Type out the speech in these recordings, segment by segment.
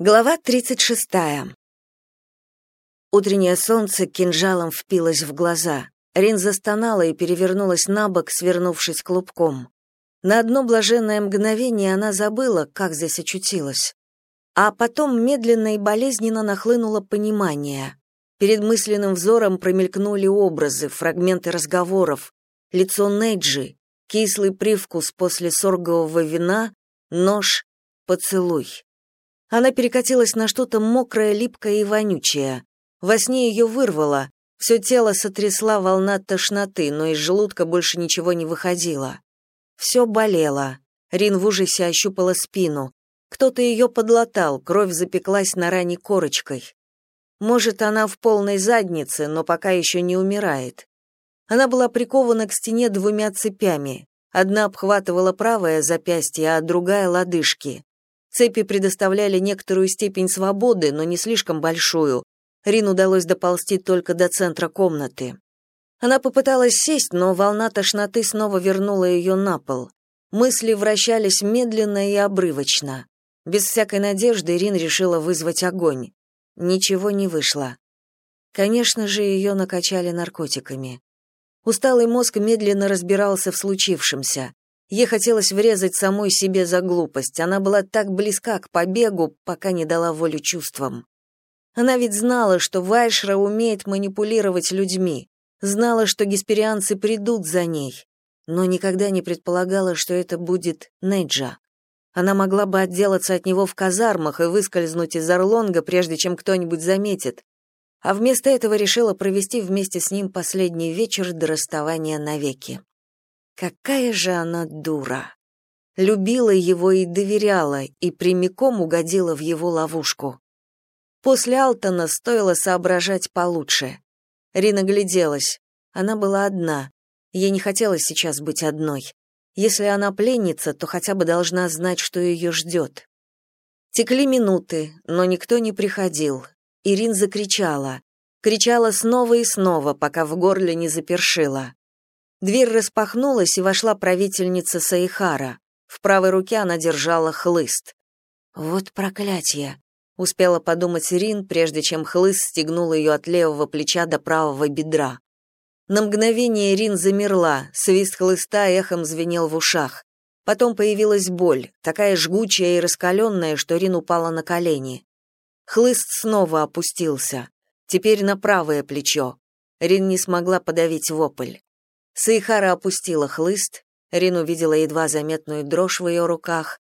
Глава 36. Утреннее солнце кинжалом впилось в глаза. Рин застонала и перевернулась на бок, свернувшись клубком. На одно блаженное мгновение она забыла, как здесь очутилась. А потом медленно и болезненно нахлынуло понимание. Перед мысленным взором промелькнули образы, фрагменты разговоров, лицо Нейджи, кислый привкус после соргового вина, нож, поцелуй. Она перекатилась на что-то мокрое, липкое и вонючее. Во сне ее вырвало, все тело сотрясла волна тошноты, но из желудка больше ничего не выходило. Все болело. Рин в ужасе ощупала спину. Кто-то ее подлатал, кровь запеклась на ране корочкой. Может, она в полной заднице, но пока еще не умирает. Она была прикована к стене двумя цепями. Одна обхватывала правое запястье, а другая — лодыжки. Цепи предоставляли некоторую степень свободы, но не слишком большую. Рин удалось доползти только до центра комнаты. Она попыталась сесть, но волна тошноты снова вернула ее на пол. Мысли вращались медленно и обрывочно. Без всякой надежды Рин решила вызвать огонь. Ничего не вышло. Конечно же, ее накачали наркотиками. Усталый мозг медленно разбирался в случившемся. Ей хотелось врезать самой себе за глупость. Она была так близка к побегу, пока не дала волю чувствам. Она ведь знала, что Вайшра умеет манипулировать людьми, знала, что гесперианцы придут за ней, но никогда не предполагала, что это будет Неджа. Она могла бы отделаться от него в казармах и выскользнуть из Орлонга, прежде чем кто-нибудь заметит, а вместо этого решила провести вместе с ним последний вечер до расставания навеки. Какая же она дура! Любила его и доверяла, и прямиком угодила в его ловушку. После Алтона стоило соображать получше. Рина гляделась. Она была одна. Ей не хотелось сейчас быть одной. Если она пленница, то хотя бы должна знать, что ее ждет. Текли минуты, но никто не приходил. Ирин закричала. Кричала снова и снова, пока в горле не запершила. Дверь распахнулась, и вошла правительница Саихара. В правой руке она держала хлыст. «Вот проклятие!» — успела подумать Рин, прежде чем хлыст стегнул ее от левого плеча до правого бедра. На мгновение Рин замерла, свист хлыста эхом звенел в ушах. Потом появилась боль, такая жгучая и раскаленная, что Рин упала на колени. Хлыст снова опустился, теперь на правое плечо. Рин не смогла подавить вопль. Сейхара опустила хлыст, Рин увидела едва заметную дрожь в ее руках,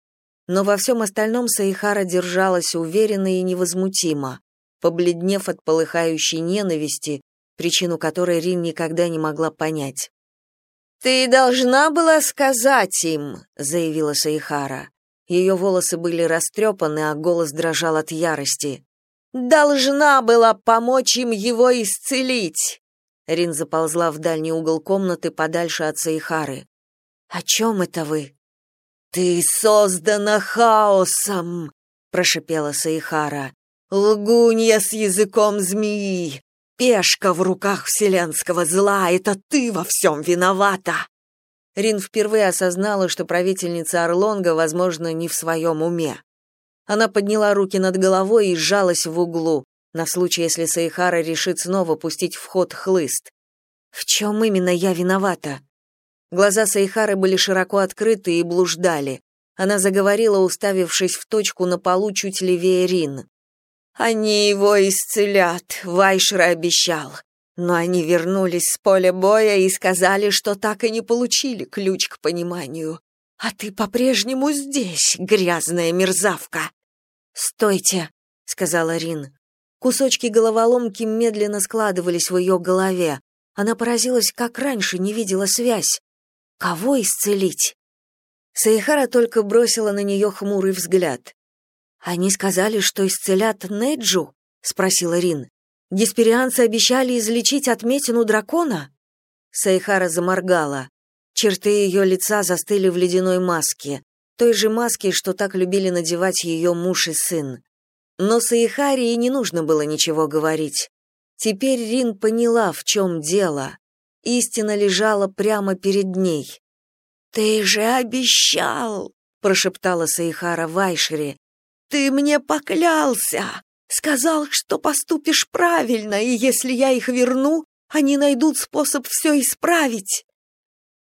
но во всем остальном Сейхара держалась уверенно и невозмутимо, побледнев от полыхающей ненависти, причину которой Рин никогда не могла понять. «Ты должна была сказать им», — заявила Сейхара. Ее волосы были растрепаны, а голос дрожал от ярости. «Должна была помочь им его исцелить!» Рин заползла в дальний угол комнаты подальше от Сейхары. «О чем это вы?» «Ты создана хаосом!» — прошипела Сейхара. «Лгунья с языком змеи! Пешка в руках вселенского зла! Это ты во всем виновата!» Рин впервые осознала, что правительница Орлонга, возможно, не в своем уме. Она подняла руки над головой и сжалась в углу на случай, если Сайхара решит снова пустить в ход хлыст. В чем именно я виновата? Глаза Сайхары были широко открыты и блуждали. Она заговорила, уставившись в точку на полу чуть левее Рин. «Они его исцелят, Вайшер обещал. Но они вернулись с поля боя и сказали, что так и не получили ключ к пониманию. А ты по-прежнему здесь, грязная мерзавка!» «Стойте», — сказала Рин. Кусочки головоломки медленно складывались в ее голове. Она поразилась, как раньше не видела связь. Кого исцелить? Саихара только бросила на нее хмурый взгляд. «Они сказали, что исцелят Неджу?» — спросила Рин. «Гесперианцы обещали излечить отметину дракона?» Сайхара заморгала. Черты ее лица застыли в ледяной маске, той же маске, что так любили надевать ее муж и сын. Но Сайхаре не нужно было ничего говорить. Теперь Рин поняла, в чем дело. Истина лежала прямо перед ней. «Ты же обещал!» — прошептала Саихара Вайшере. ты мне поклялся! Сказал, что поступишь правильно, и если я их верну, они найдут способ все исправить!»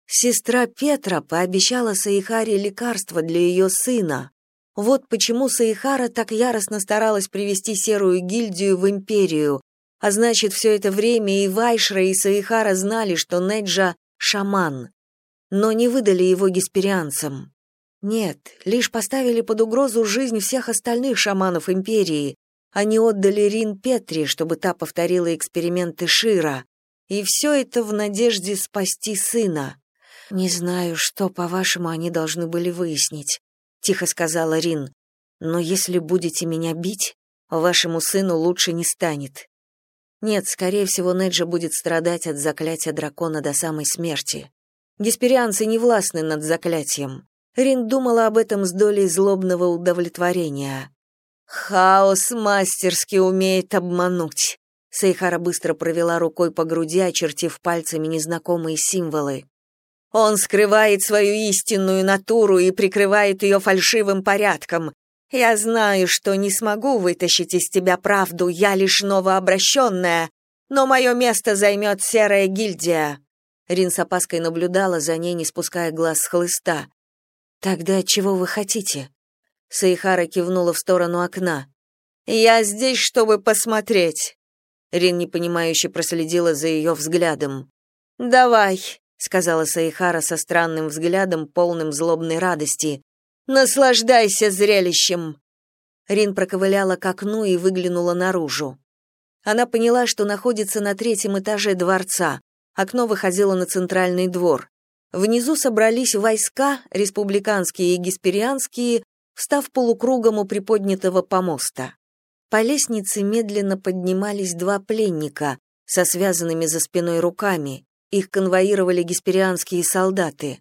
Сестра Петра пообещала Саихаре лекарство для ее сына. Вот почему Саихара так яростно старалась привести серую гильдию в империю, а значит, все это время и Вайшра, и Саихара знали, что Неджа — шаман, но не выдали его гесперианцам. Нет, лишь поставили под угрозу жизнь всех остальных шаманов империи. Они отдали Рин Петри, чтобы та повторила эксперименты Шира. И все это в надежде спасти сына. «Не знаю, что, по-вашему, они должны были выяснить», — тихо сказала Рин. «Но если будете меня бить, вашему сыну лучше не станет. Нет, скорее всего, Неджа будет страдать от заклятия дракона до самой смерти. Гесперианцы не властны над заклятием. Рин думала об этом с долей злобного удовлетворения. «Хаос мастерски умеет обмануть», Сейхара быстро провела рукой по груди, очертив пальцами незнакомые символы. Он скрывает свою истинную натуру и прикрывает ее фальшивым порядком. Я знаю, что не смогу вытащить из тебя правду, я лишь новообращенная, но мое место займет серая гильдия». Рин с опаской наблюдала за ней, не спуская глаз с хлыста. «Тогда чего вы хотите?» Саихара кивнула в сторону окна. «Я здесь, чтобы посмотреть». Рин непонимающе проследила за ее взглядом. «Давай, — сказала Саихара со странным взглядом, полным злобной радости. «Наслаждайся зрелищем!» Рин проковыляла к окну и выглянула наружу. Она поняла, что находится на третьем этаже дворца. Окно выходило на центральный двор. Внизу собрались войска, республиканские и гесперианские, встав полукругом у приподнятого помоста. По лестнице медленно поднимались два пленника со связанными за спиной руками. Их конвоировали гесперианские солдаты.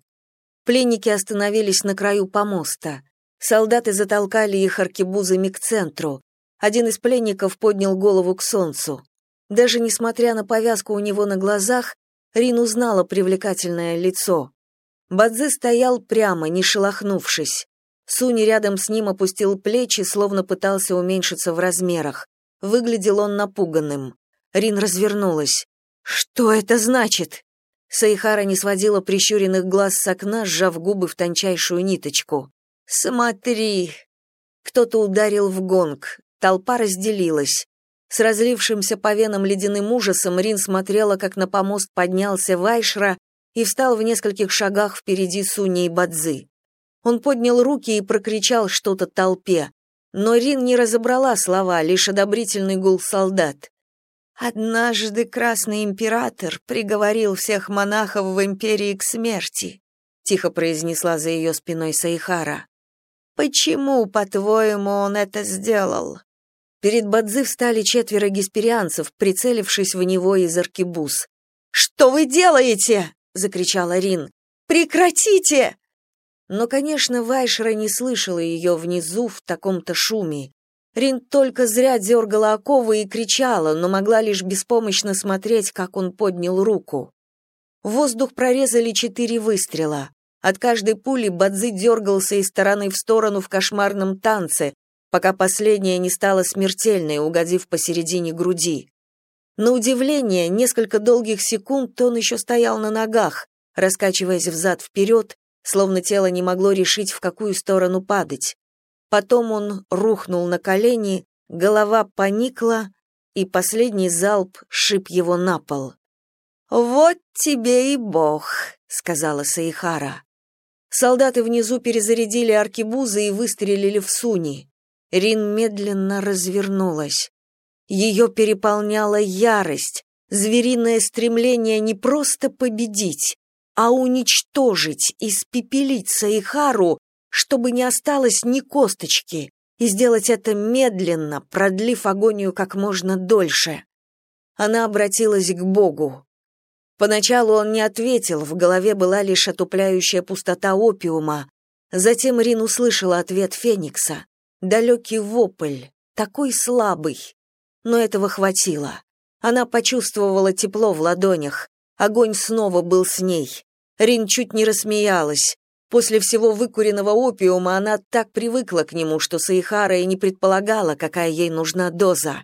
Пленники остановились на краю помоста. Солдаты затолкали их аркебузами к центру. Один из пленников поднял голову к солнцу. Даже несмотря на повязку у него на глазах, Рин узнала привлекательное лицо. Бадзи стоял прямо, не шелохнувшись. Суни рядом с ним опустил плечи, словно пытался уменьшиться в размерах. Выглядел он напуганным. Рин развернулась. «Что это значит?» Саихара не сводила прищуренных глаз с окна, сжав губы в тончайшую ниточку. «Смотри!» Кто-то ударил в гонг. Толпа разделилась. С разлившимся по венам ледяным ужасом Рин смотрела, как на помост поднялся Вайшра и встал в нескольких шагах впереди Суни и Бадзы. Он поднял руки и прокричал что-то толпе. Но Рин не разобрала слова, лишь одобрительный гул солдат. Однажды Красный Император приговорил всех монахов в империи к смерти, тихо произнесла за ее спиной Сайхара. Почему, по-твоему, он это сделал? Перед Бадзи встали четверо гесперианцев, прицелившись в него из аркебуз. «Что вы делаете?» — закричала Рин. «Прекратите!» Но, конечно, Вайсра не слышал ее внизу в таком-то шуме. Рин только зря дергала оковы и кричала, но могла лишь беспомощно смотреть, как он поднял руку. воздух прорезали четыре выстрела. От каждой пули Бадзи дергался из стороны в сторону в кошмарном танце, пока последняя не стала смертельной, угодив посередине груди. На удивление, несколько долгих секунд он еще стоял на ногах, раскачиваясь взад-вперед, словно тело не могло решить, в какую сторону падать. Потом он рухнул на колени, голова поникла, и последний залп шип его на пол. «Вот тебе и бог», — сказала Саихара. Солдаты внизу перезарядили аркебузы и выстрелили в Суни. Рин медленно развернулась. Ее переполняла ярость, звериное стремление не просто победить, а уничтожить, испепелить Саихару чтобы не осталось ни косточки, и сделать это медленно, продлив агонию как можно дольше. Она обратилась к Богу. Поначалу он не ответил, в голове была лишь отупляющая пустота опиума. Затем Рин услышала ответ Феникса. Далекий вопль, такой слабый. Но этого хватило. Она почувствовала тепло в ладонях. Огонь снова был с ней. Рин чуть не рассмеялась. После всего выкуренного опиума она так привыкла к нему, что Саихара и не предполагала, какая ей нужна доза.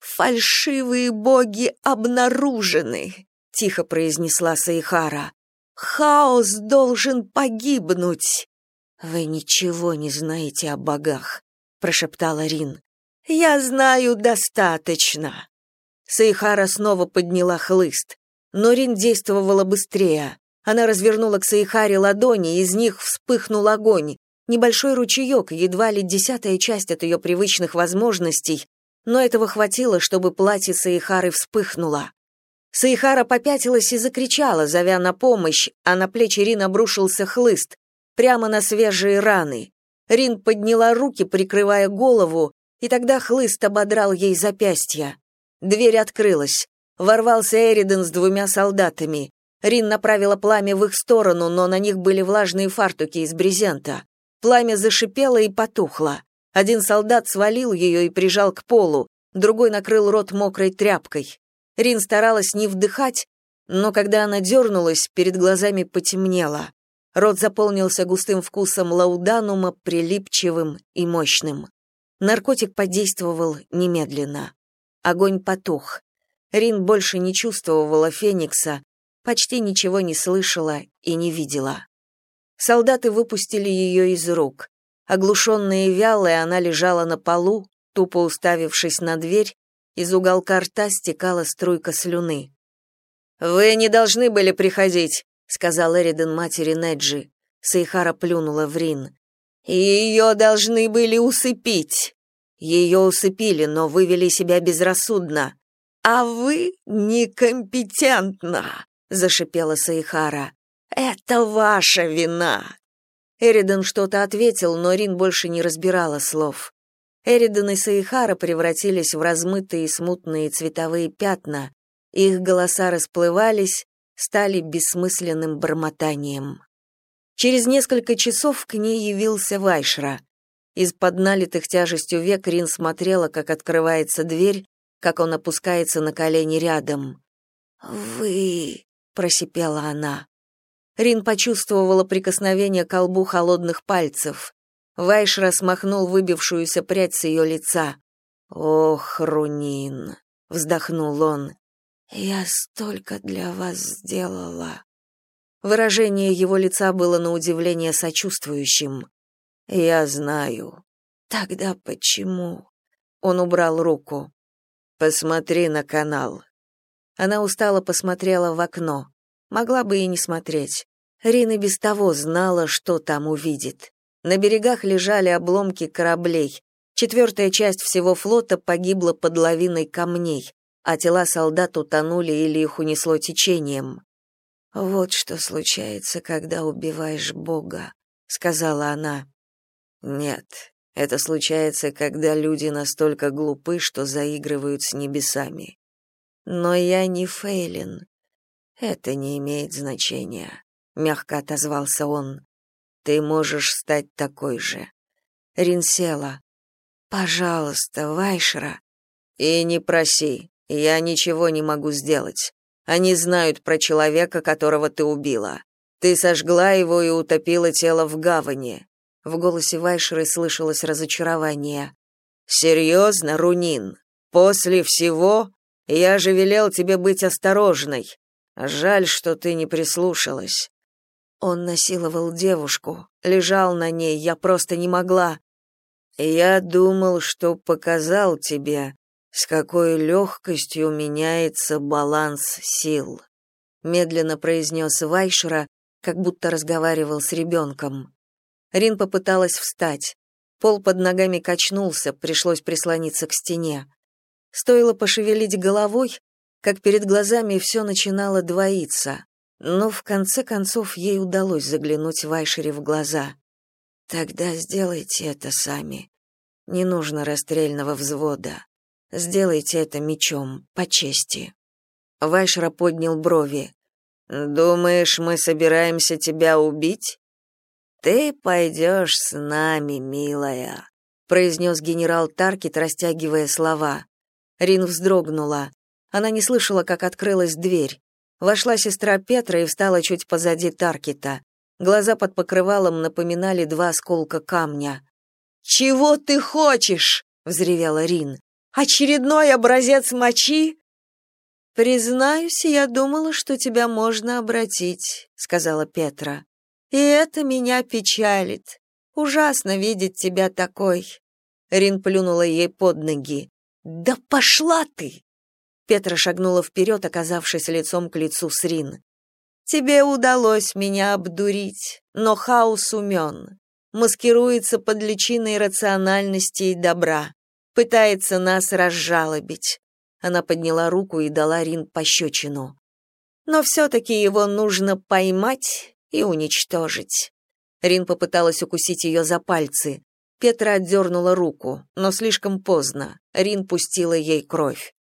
«Фальшивые боги обнаружены», — тихо произнесла Саихара. «Хаос должен погибнуть». «Вы ничего не знаете о богах», — прошептала Рин. «Я знаю достаточно». Саихара снова подняла хлыст. Но Рин действовала быстрее. Она развернула к Саихаре ладони, из них вспыхнул огонь. Небольшой ручеек, едва ли десятая часть от ее привычных возможностей, но этого хватило, чтобы платье Саихары вспыхнуло. Саихара попятилась и закричала, зовя на помощь, а на плечи Рин обрушился хлыст, прямо на свежие раны. Рин подняла руки, прикрывая голову, и тогда хлыст ободрал ей запястья. Дверь открылась. Ворвался Эриден с двумя солдатами. Рин направила пламя в их сторону, но на них были влажные фартуки из брезента. Пламя зашипело и потухло. Один солдат свалил ее и прижал к полу, другой накрыл рот мокрой тряпкой. Рин старалась не вдыхать, но когда она дернулась, перед глазами потемнело. Рот заполнился густым вкусом лауданума, прилипчивым и мощным. Наркотик подействовал немедленно. Огонь потух. Рин больше не чувствовала Феникса, почти ничего не слышала и не видела. Солдаты выпустили ее из рук. Оглушенная и вялая, она лежала на полу, тупо уставившись на дверь, из уголка рта стекала струйка слюны. «Вы не должны были приходить», — сказал Эриден матери Неджи. Сейхара плюнула в Рин. «Ее должны были усыпить». «Ее усыпили, но вывели себя безрассудно. «А вы некомпетентна», — зашипела Саихара. «Это ваша вина». Эридон что-то ответил, но Рин больше не разбирала слов. Эридон и Саихара превратились в размытые смутные цветовые пятна, их голоса расплывались, стали бессмысленным бормотанием. Через несколько часов к ней явился Вайшра. Из-под налитых тяжестью век Рин смотрела, как открывается дверь, как он опускается на колени рядом. «Вы...» — просипела она. Рин почувствовала прикосновение к колбу холодных пальцев. Вайш смахнул выбившуюся прядь с ее лица. «Ох, Рунин!» — вздохнул он. «Я столько для вас сделала». Выражение его лица было на удивление сочувствующим. «Я знаю». «Тогда почему?» Он убрал руку. Посмотри на канал. Она устало посмотрела в окно. Могла бы и не смотреть. Рина без того знала, что там увидит. На берегах лежали обломки кораблей. Четвертая часть всего флота погибла под лавиной камней, а тела солдат утонули или их унесло течением. Вот что случается, когда убиваешь Бога, сказала она. Нет, это случается, когда люди настолько глупы, что заигрывают с небесами. Но я не Фейлин. Это не имеет значения, мягко отозвался он. Ты можешь стать такой же. Рин села. Пожалуйста, Вайшера. И не проси. Я ничего не могу сделать. Они знают про человека, которого ты убила. Ты сожгла его и утопила тело в гавани. В голосе Вайшеры слышалось разочарование. «Серьезно, Рунин? После всего? Я же велел тебе быть осторожной. Жаль, что ты не прислушалась». Он насиловал девушку, лежал на ней, я просто не могла. Я думал, что показал тебе, с какой легкостью меняется баланс сил, медленно произнес Вайшера, как будто разговаривал с ребенком. Рин попыталась встать. Пол под ногами качнулся, пришлось прислониться к стене. Стоило пошевелить головой, как перед глазами все начинало двоиться. Но в конце концов ей удалось заглянуть Вайшере в глаза. «Тогда сделайте это сами. Не нужно расстрельного взвода. Сделайте это мечом, по чести». Вайшера поднял брови. «Думаешь, мы собираемся тебя убить?» «Ты пойдешь с нами, милая», — произнес генерал Таркет, растягивая слова. Рин вздрогнула. Она не слышала, как открылась дверь. Вошла сестра Петра и встала чуть позади Таркета. Глаза под покрывалом напоминали два осколка камня. «Чего ты хочешь?» — взревела Рин. «Очередной образец мочи?» «Признаюсь, я думала, что тебя можно обратить», — сказала Петра. «И это меня печалит. Ужасно видеть тебя такой». Рин плюнула ей под ноги. «Да пошла ты!» Петра шагнула вперед, оказавшись лицом к лицу с Рин. «Тебе удалось меня обдурить, но хаос умен. Маскируется под личиной рациональности и добра. Пытается нас разжалобить. Она подняла руку и дала Рин пощечину. Но все-таки его нужно поймать и уничтожить. Рин попыталась укусить ее за пальцы. Петра отдернула руку, но слишком поздно. Рин пустила ей кровь.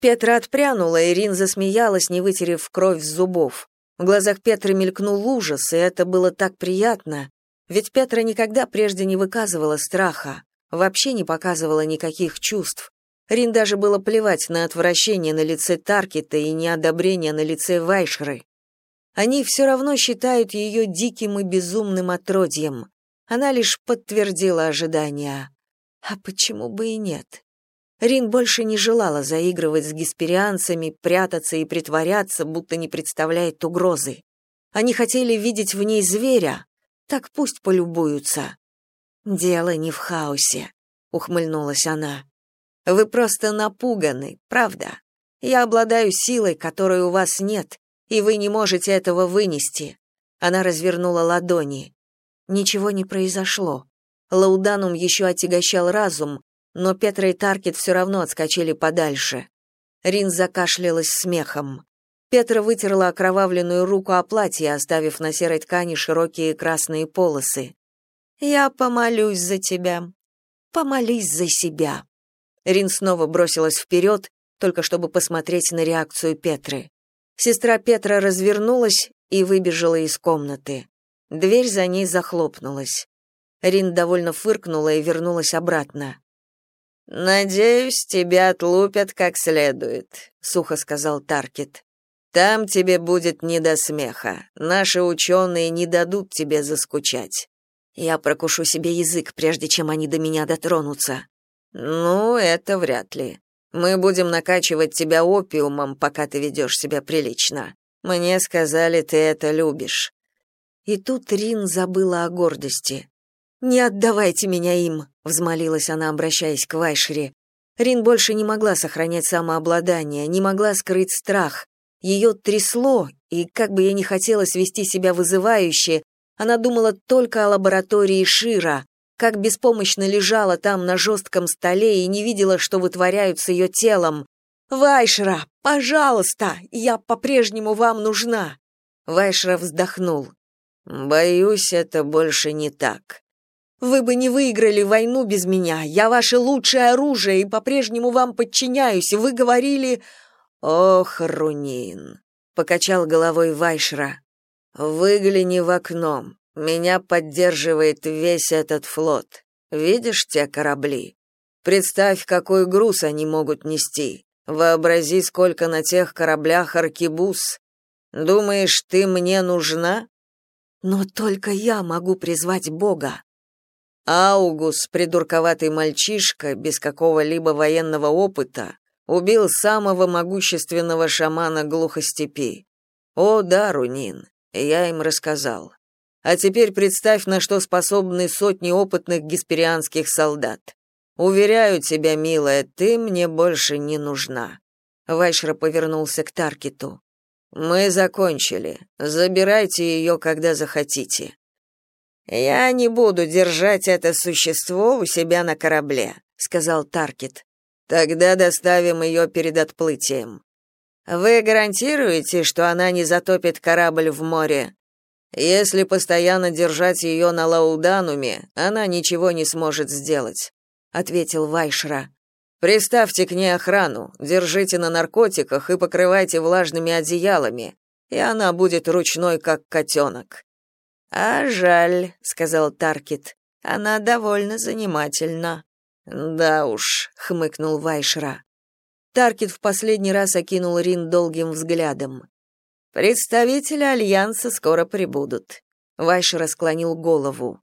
Петра отпрянула, и Рин засмеялась, не вытерев кровь с зубов. В глазах Петры мелькнул ужас, и это было так приятно, ведь Петра никогда прежде не выказывала страха, вообще не показывала никаких чувств. Рин даже было плевать на отвращение на лице Таркета и неодобрение на лице Вайшры. Они все равно считают ее диким и безумным отродьем. Она лишь подтвердила ожидания. А почему бы и нет? Рин больше не желала заигрывать с гесперианцами, прятаться и притворяться, будто не представляет угрозы. Они хотели видеть в ней зверя, так пусть полюбуются. Дело не в хаосе, ухмыльнулась она. Вы просто напуганы, правда? Я обладаю силой, которой у вас нет, и вы не можете этого вынести. Она развернула ладони. Ничего не произошло. Лауданум еще отягощал разум, но Петра и Таркет все равно отскочили подальше. Рин закашлялась смехом. Петра вытерла окровавленную руку о платье, оставив на серой ткани широкие красные полосы. «Я помолюсь за тебя. Помолись за себя». Рин снова бросилась вперед, только чтобы посмотреть на реакцию Петры. Сестра Петра развернулась и выбежала из комнаты. Дверь за ней захлопнулась. Рин довольно фыркнула и вернулась обратно. «Надеюсь, тебя отлупят как следует», — сухо сказал Таркет. «Там тебе будет не до смеха. Наши ученые не дадут тебе заскучать. Я прокушу себе язык, прежде чем они до меня дотронутся». «Ну, это вряд ли. Мы будем накачивать тебя опиумом, пока ты ведешь себя прилично. Мне сказали, ты это любишь». И тут Рин забыла о гордости. «Не отдавайте меня им», — взмолилась она, обращаясь к Вайшере. Рин больше не могла сохранять самообладание, не могла скрыть страх. Ее трясло, и как бы ей не хотелось вести себя вызывающе, она думала только о лаборатории Шира, как беспомощно лежала там на жестком столе и не видела, что вытворяют с ее телом. «Вайшра, пожалуйста, я по-прежнему вам нужна!» Вайшра вздохнул. «Боюсь, это больше не так. Вы бы не выиграли войну без меня. Я ваше лучшее оружие и по-прежнему вам подчиняюсь. Вы говорили...» «Ох, Рунин!» — покачал головой Вайшра. «Выгляни в окно. Меня поддерживает весь этот флот. Видишь те корабли? Представь, какой груз они могут нести. Вообрази, сколько на тех кораблях аркебуз. Думаешь, ты мне нужна? Но только я могу призвать Бога. Аугус, придурковатый мальчишка, без какого-либо военного опыта, убил самого могущественного шамана глухостепи. О, да, Рунин, я им рассказал. А теперь представь, на что способны сотни опытных гесперианских солдат. Уверяю тебя, милая, ты мне больше не нужна. Вайшра повернулся к Таркиту. Мы закончили. Забирайте ее, когда захотите. Я не буду держать это существо у себя на корабле, сказал Таркет. Тогда доставим ее перед отплытием. Вы гарантируете, что она не затопит корабль в море? Если постоянно держать ее на Лаудануме, она ничего не сможет сделать, ответил Вайшра. Приставьте к ней охрану, держите на наркотиках и покрывайте влажными одеялами, и она будет ручной как котенок. А жаль, сказал Таркит. Она довольно занимательна. Да уж, хмыкнул Вайшра. Таркит в последний раз окинул Рин долгим взглядом. Представители альянса скоро прибудут. Вайш расклонил голову.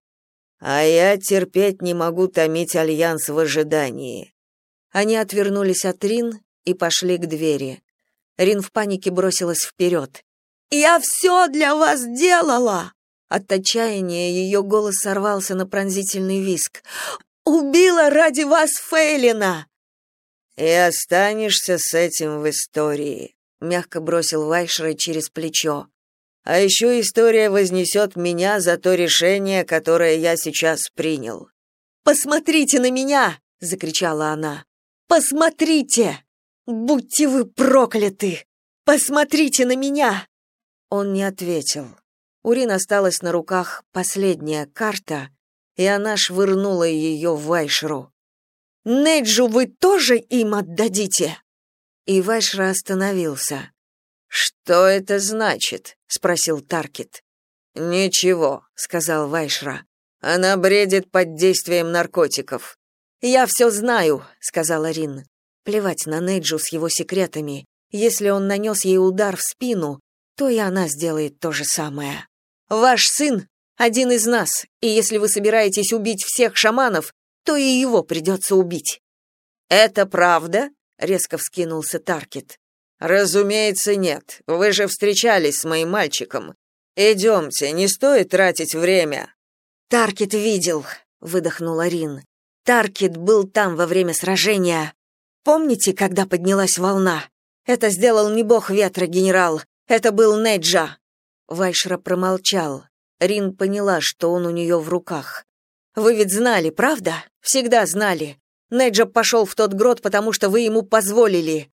А я терпеть не могу томить альянс в ожидании. Они отвернулись от Рин и пошли к двери. Рин в панике бросилась вперед. «Я все для вас делала!» От отчаяния ее голос сорвался на пронзительный виск. «Убила ради вас Фейлина!» «И останешься с этим в истории», — мягко бросил Вайшера через плечо. «А еще история вознесет меня за то решение, которое я сейчас принял». «Посмотрите на меня!» — закричала она. «Посмотрите! Будьте вы прокляты! Посмотрите на меня!» Он не ответил. У Рин осталась на руках последняя карта, и она швырнула ее в Вайшру. «Неджу вы тоже им отдадите?» И Вайшра остановился. «Что это значит?» — спросил Таркет. «Ничего», — сказал Вайшра. «Она бредит под действием наркотиков». «Я все знаю», — сказала Рин. Плевать на Неджу с его секретами. Если он нанес ей удар в спину, то и она сделает то же самое. Ваш сын — один из нас, и если вы собираетесь убить всех шаманов, то и его придется убить». «Это правда?» — резко вскинулся Таркет. «Разумеется, нет. Вы же встречались с моим мальчиком. Идемте, не стоит тратить время». «Таркет видел», — выдохнула Рин. «Таркет был там во время сражения. Помните, когда поднялась волна? Это сделал не бог ветра, генерал. Это был Неджа. Вайшра промолчал. Рин поняла, что он у нее в руках. «Вы ведь знали, правда? Всегда знали. Неджа пошел в тот грот, потому что вы ему позволили».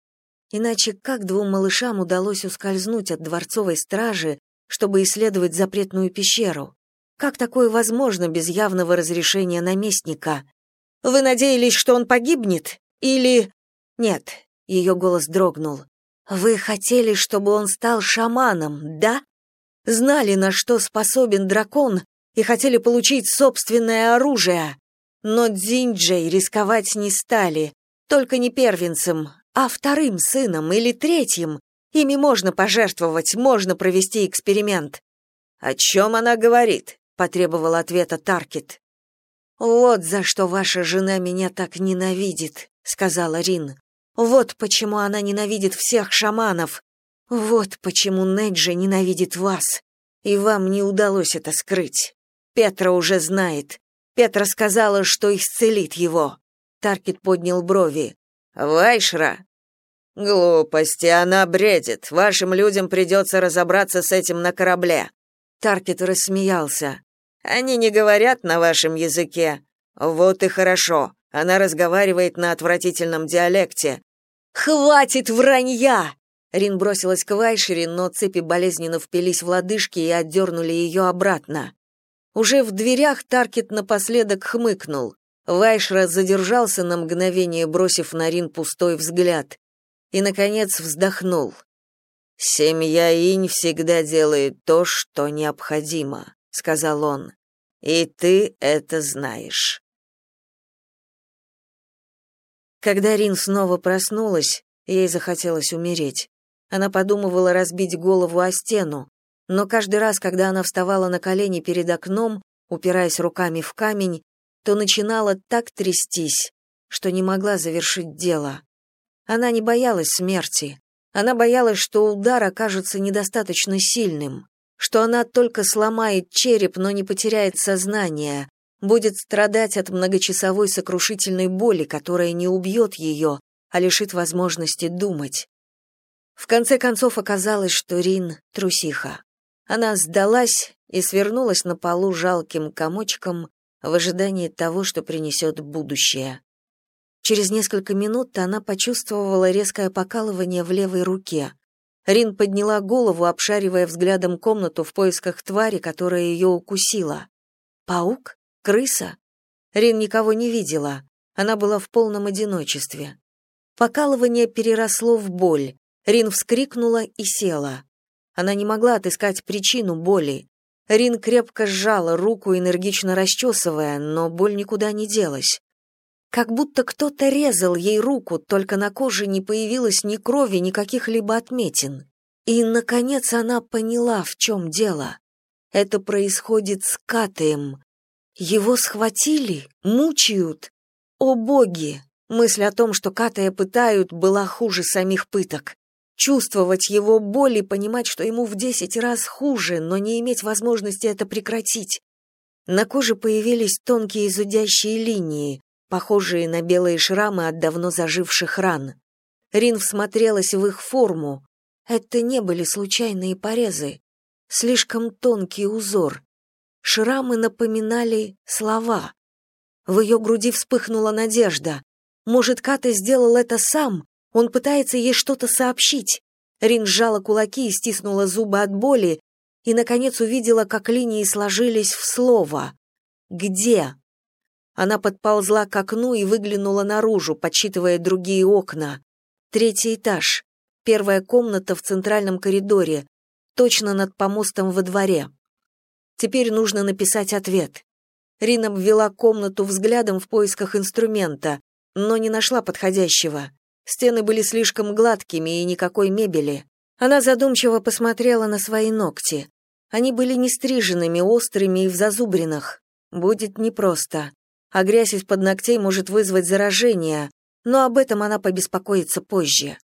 Иначе как двум малышам удалось ускользнуть от дворцовой стражи, чтобы исследовать запретную пещеру? Как такое возможно без явного разрешения наместника? Вы надеялись, что он погибнет? Или... Нет, ее голос дрогнул. Вы хотели, чтобы он стал шаманом, да? знали, на что способен дракон, и хотели получить собственное оружие. Но Дзинджей рисковать не стали, только не первенцем, а вторым сыном или третьим. Ими можно пожертвовать, можно провести эксперимент. «О чем она говорит?» — потребовал ответа Таркет. «Вот за что ваша жена меня так ненавидит», — сказала Рин. «Вот почему она ненавидит всех шаманов. Вот почему Неджи ненавидит вас. И вам не удалось это скрыть. Петра уже знает. Петра сказала, что исцелит его. Таркет поднял брови. Вайшра? Глупости, она бредит. Вашим людям придется разобраться с этим на корабле. Таркет рассмеялся. Они не говорят на вашем языке. Вот и хорошо. Она разговаривает на отвратительном диалекте. Хватит вранья, Рин бросилась к Вайшере, но цепи болезненно впились в лодыжки и отдернули ее обратно. Уже в дверях Таркет напоследок хмыкнул. Вайшра задержался на мгновение, бросив на Рин пустой взгляд, и, наконец, вздохнул. «Семья Инь всегда делает то, что необходимо», — сказал он. «И ты это знаешь». Когда Рин снова проснулась, ей захотелось умереть. Она подумывала разбить голову о стену, но каждый раз, когда она вставала на колени перед окном, упираясь руками в камень, то начинала так трястись, что не могла завершить дело. Она не боялась смерти. Она боялась, что удар окажется недостаточно сильным, что она только сломает череп, но не потеряет сознание, будет страдать от многочасовой сокрушительной боли, которая не убьет ее, а лишит возможности думать. В конце концов оказалось, что Рин — трусиха. Она сдалась и свернулась на полу жалким комочком в ожидании того, что принесет будущее. Через несколько минут она почувствовала резкое покалывание в левой руке. Рин подняла голову, обшаривая взглядом комнату в поисках твари, которая ее укусила. Паук? Крыса? Рин никого не видела. Она была в полном одиночестве. Покалывание переросло в боль. Рин вскрикнула и села. Она не могла отыскать причину боли. Рин крепко сжала руку, энергично расчесывая, но боль никуда не делась. Как будто кто-то резал ей руку, только на коже не появилось ни крови, ни каких-либо отметин. И, наконец, она поняла, в чем дело. Это происходит с Катаем. Его схватили, мучают. О боги! Мысль о том, что Катая пытают, была хуже самих пыток. Чувствовать его боль и понимать, что ему в десять раз хуже, но не иметь возможности это прекратить. На коже появились тонкие зудящие линии, похожие на белые шрамы от давно заживших ран. Рин всмотрелась в их форму. Это не были случайные порезы. Слишком тонкий узор. Шрамы напоминали слова. В ее груди вспыхнула надежда. Может, Ката сделал это сам? Он пытается ей что-то сообщить. Рин сжала кулаки и стиснула зубы от боли, и, наконец, увидела, как линии сложились в слово. «Где?» Она подползла к окну и выглянула наружу, подсчитывая другие окна. Третий этаж. Первая комната в центральном коридоре, точно над помостом во дворе. Теперь нужно написать ответ. Рин обвела комнату взглядом в поисках инструмента, но не нашла подходящего. Стены были слишком гладкими и никакой мебели. Она задумчиво посмотрела на свои ногти. Они были не стриженными, острыми и в зазубринах. Будет непросто. А грязь из-под ногтей может вызвать заражение, но об этом она побеспокоится позже.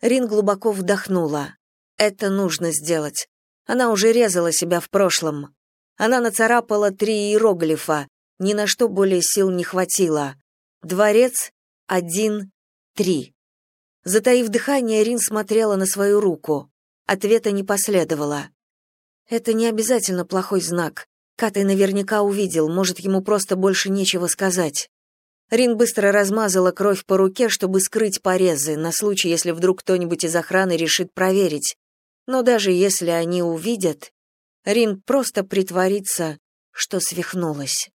Рин глубоко вдохнула. Это нужно сделать. Она уже резала себя в прошлом. Она нацарапала три иероглифа, ни на что более сил не хватило. Дворец, один, три. Затаив дыхание, Рин смотрела на свою руку. Ответа не последовало. Это не обязательно плохой знак. Катай наверняка увидел, может, ему просто больше нечего сказать. Рин быстро размазала кровь по руке, чтобы скрыть порезы, на случай, если вдруг кто-нибудь из охраны решит проверить. Но даже если они увидят, Рин просто притворится, что свихнулась.